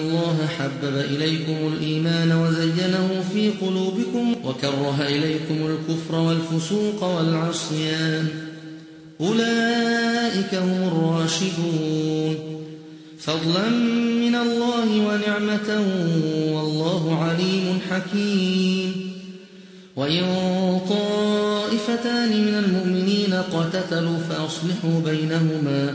الله حبب إليكم الإيمان وزينه في قلوبكم وكره إليكم الكفر والفسوق والعصيان. أولئك هم الراشدون. فضلا من الله ونعمة والله عليم حكيم. وإن طائفتان من المؤمنين قتتلوا فأصلحوا بينهما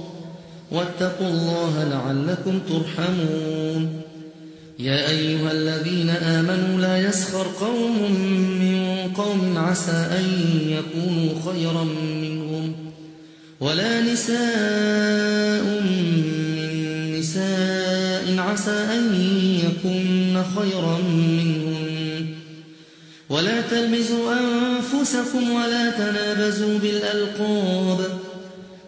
واتقوا الله لعلكم ترحمون. يا أيها الذين آمنوا لا يسخر قوم من قوم عسى أن يكونوا خيرا منهم ولا نساء من نساء عسى أن يكون خيرا منهم ولا تلمزوا أنفسكم ولا تنابزوا بالألقاب.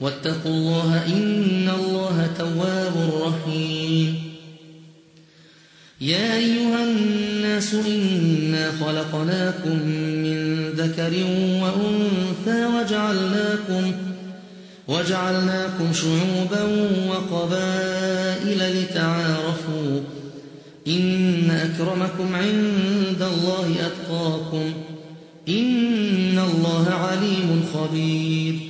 واتقوا الله إن الله تواب رحيم. يا أيها الناس إنا خلقناكم من ذكر وأنثى وجعلناكم وجعلناكم شعوبا وقبائل لتعارفوا إن أكرمكم عند الله أتقاكم إن الله عليم خبير.